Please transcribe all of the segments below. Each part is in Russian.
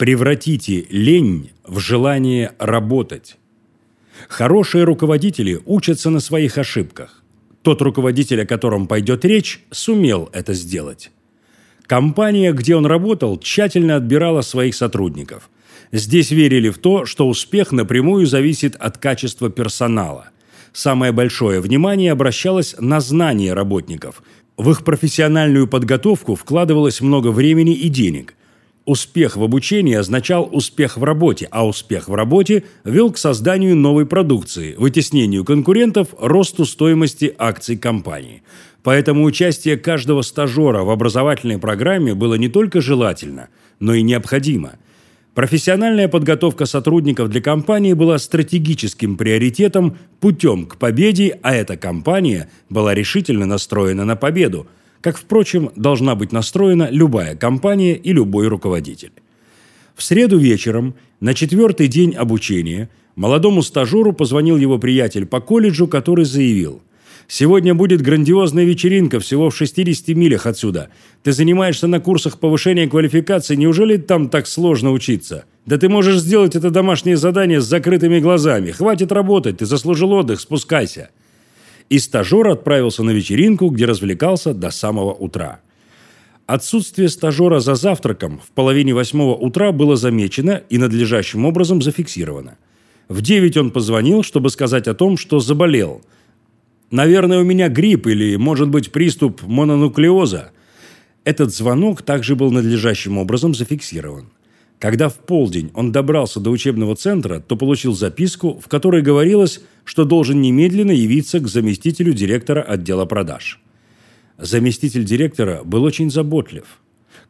Превратите лень в желание работать. Хорошие руководители учатся на своих ошибках. Тот руководитель, о котором пойдет речь, сумел это сделать. Компания, где он работал, тщательно отбирала своих сотрудников. Здесь верили в то, что успех напрямую зависит от качества персонала. Самое большое внимание обращалось на знания работников. В их профессиональную подготовку вкладывалось много времени и денег. Успех в обучении означал успех в работе, а успех в работе вел к созданию новой продукции, вытеснению конкурентов, росту стоимости акций компании. Поэтому участие каждого стажера в образовательной программе было не только желательно, но и необходимо. Профессиональная подготовка сотрудников для компании была стратегическим приоритетом, путем к победе, а эта компания была решительно настроена на победу – как, впрочем, должна быть настроена любая компания и любой руководитель. В среду вечером, на четвертый день обучения, молодому стажеру позвонил его приятель по колледжу, который заявил «Сегодня будет грандиозная вечеринка всего в 60 милях отсюда. Ты занимаешься на курсах повышения квалификации, неужели там так сложно учиться? Да ты можешь сделать это домашнее задание с закрытыми глазами. Хватит работать, ты заслужил отдых, спускайся» и стажер отправился на вечеринку, где развлекался до самого утра. Отсутствие стажера за завтраком в половине восьмого утра было замечено и надлежащим образом зафиксировано. В девять он позвонил, чтобы сказать о том, что заболел. «Наверное, у меня грипп или, может быть, приступ мононуклеоза». Этот звонок также был надлежащим образом зафиксирован. Когда в полдень он добрался до учебного центра, то получил записку, в которой говорилось, что должен немедленно явиться к заместителю директора отдела продаж. Заместитель директора был очень заботлив.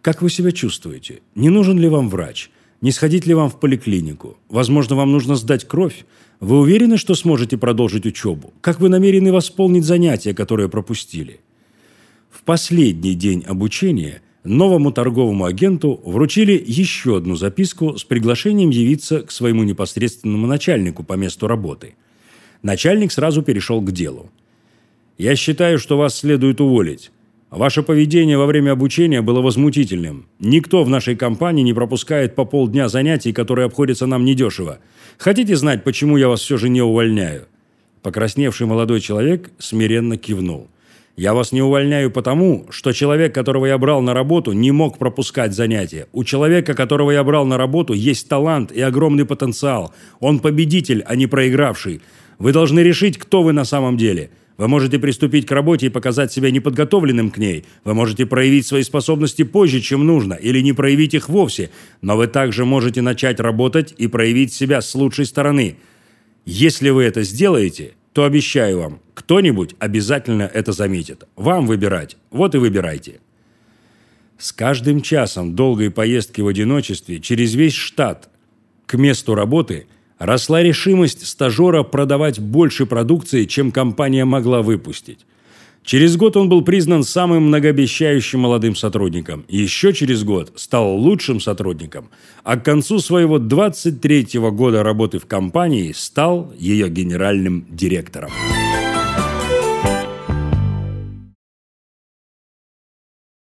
«Как вы себя чувствуете? Не нужен ли вам врач? Не сходить ли вам в поликлинику? Возможно, вам нужно сдать кровь? Вы уверены, что сможете продолжить учебу? Как вы намерены восполнить занятия, которые пропустили?» В последний день обучения – новому торговому агенту вручили еще одну записку с приглашением явиться к своему непосредственному начальнику по месту работы. Начальник сразу перешел к делу. «Я считаю, что вас следует уволить. Ваше поведение во время обучения было возмутительным. Никто в нашей компании не пропускает по полдня занятий, которые обходятся нам недешево. Хотите знать, почему я вас все же не увольняю?» Покрасневший молодой человек смиренно кивнул – я вас не увольняю потому, что человек, которого я брал на работу, не мог пропускать занятия. У человека, которого я брал на работу, есть талант и огромный потенциал. Он победитель, а не проигравший. Вы должны решить, кто вы на самом деле. Вы можете приступить к работе и показать себя неподготовленным к ней. Вы можете проявить свои способности позже, чем нужно, или не проявить их вовсе. Но вы также можете начать работать и проявить себя с лучшей стороны. Если вы это сделаете, то обещаю вам, кто-нибудь обязательно это заметит. Вам выбирать. Вот и выбирайте. С каждым часом долгой поездки в одиночестве через весь штат к месту работы росла решимость стажера продавать больше продукции, чем компания могла выпустить. Через год он был признан самым многообещающим молодым сотрудником. Еще через год стал лучшим сотрудником, а к концу своего 23-го года работы в компании стал ее генеральным директором.